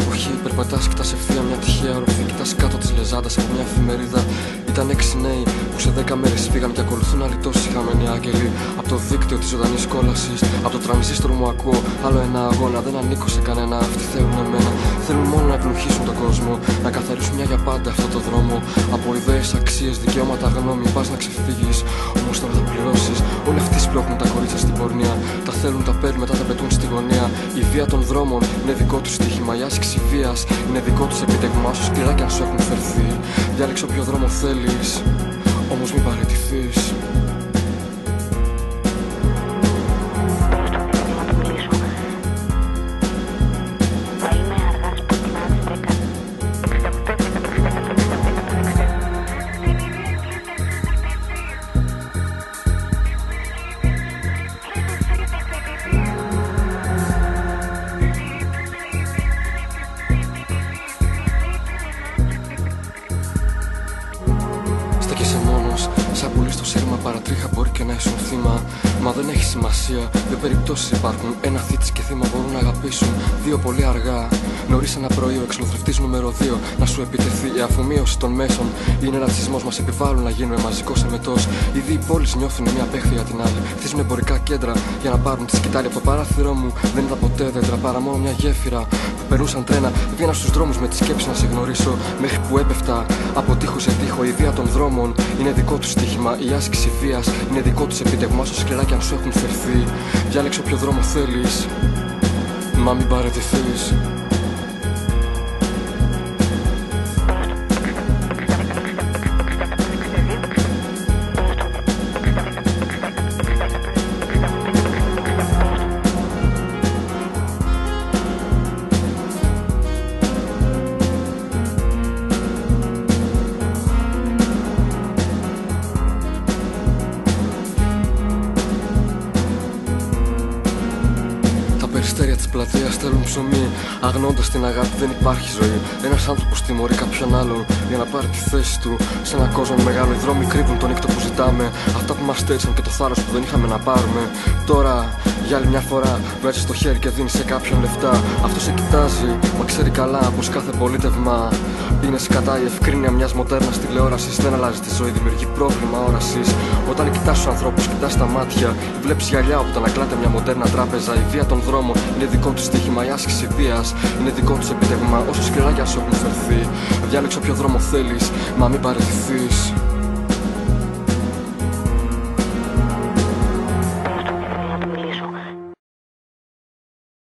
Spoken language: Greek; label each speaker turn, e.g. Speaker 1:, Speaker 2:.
Speaker 1: εποχή περπατάς, κοιτάς ευθεία μια τυχαία οροφή. Κοιτάς κάτω της λεζάντας από μια εφημερίδα. Ήταν έξι νέοι που σε δέκα μέρες φύγαν και ακολουθούν αλυτώσει χαμένοι άγγελοι. Από το δίκτυο της ζωντανής κόλασης, από το τρανζίστρο μου ακούω άλλο ένα αγώνα. Δεν ανήκω σε κανένα, αυτοί θέλουν εμένα. Θέλουν μόνο να ευνοχήσουν τον κόσμο, να καθαρίσουν μια για πάντα αυτό το δρόμο. Από ιδέες, αξίες, δικαιώματα, γνώμη, πας να ξεφύγεις. Όμως τώρα θα πληρώσεις. Όλοι αυτοί σπρώχνουν τα κορίτσια στην πορνεία. Τα θέλουν, τα παίρνουν, μετά τα πετούν στη γωνία. Η βία των δρόμων είναι δικό τους στοίχημα. Η άσκηση βίας είναι δικό τους επιτεύγμα. Όσο σκληρά κι αν σου έχουν φερθεί. Διάλεξε όποιο δρόμο θέλεις. Όμως μην παραιτηθείς. Παρατρίχα μπορεί και να ήσουν θύμα. Μα δεν έχει σημασία, δύο περιπτώσεις υπάρχουν. Ένα θήτη και θύμα μπορούν να αγαπήσουν. Δύο πολύ αργά. Νωρίς ένα πρωί ο εξολοθρευτής νούμερο 2 να σου επιτεθεί. Η αφομοίωση των μέσων είναι ρατσισμό. Μας επιβάλλουν να γίνουμε μαζικό εμετό. Οι δύο πόλεις νιώθουν μία παίχτη για την άλλη. Χτίζουν εμπορικά κέντρα για να πάρουν τη σκητάλη. Από το παράθυρό μου δεν ήταν ποτέ δέντρα παρά μόνο μια γέφυρα που περνούσαν τρένα. Βγαίνα στους δρόμους με τη σκέψη να σε γνωρίσω. Μέχρι που έπεφτα από τείχο σε τείχο. Η βία των δρόμων είναι δικό τους στοίχημα. Η άσκηση βίας είναι δικό τους επίτευγμα. Όσο σκληρά κι αν σου έχουν φερθεί. Διάλεξε όποιο δρόμο θέλεις. Μα μην παραιτηθεί. Τα περιστέρια της πλατείας στέλνουν ψωμί. Αγνώντας την αγάπη, δεν υπάρχει ζωή. Ένας άνθρωπος τιμωρεί κάποιον άλλον για να πάρει τη θέση του. Σε ένα κόσμο μεγάλο, οι δρόμοι κρύβουν τον νύχτο που ζητάμε. Αυτά που μας στέρισαν και το θάρρος που δεν είχαμε να πάρουμε. Τώρα, για άλλη μια φορά, βγάζει το χέρι και δίνεις σε κάποιον λεφτά. Αυτός σε κοιτάζει, μα ξέρει καλά πως κάθε πολίτευμα είναι σκατά η ευκρίνεια μιας μοντέρνας τηλεόρασης. Δεν αλλάζει τη ζωή, δημιουργεί πρόβλημα όρασης. Όταν κοιτάς τους ανθρώπους, κοιτάς τα μάτια, βλέπεις γυαλιά όπου ανακλάται μια μοντέρνα τράπεζα. Η βία των δρόμων είναι δικό τους στοίχημα. Η άσκηση βίας είναι δικό τους επιτεύγμα. Όσο σκληρά κι αν σου έχουν φερθεί, διάλεξε όποιο δρόμο θέλεις, μα μην παραιτηθείς.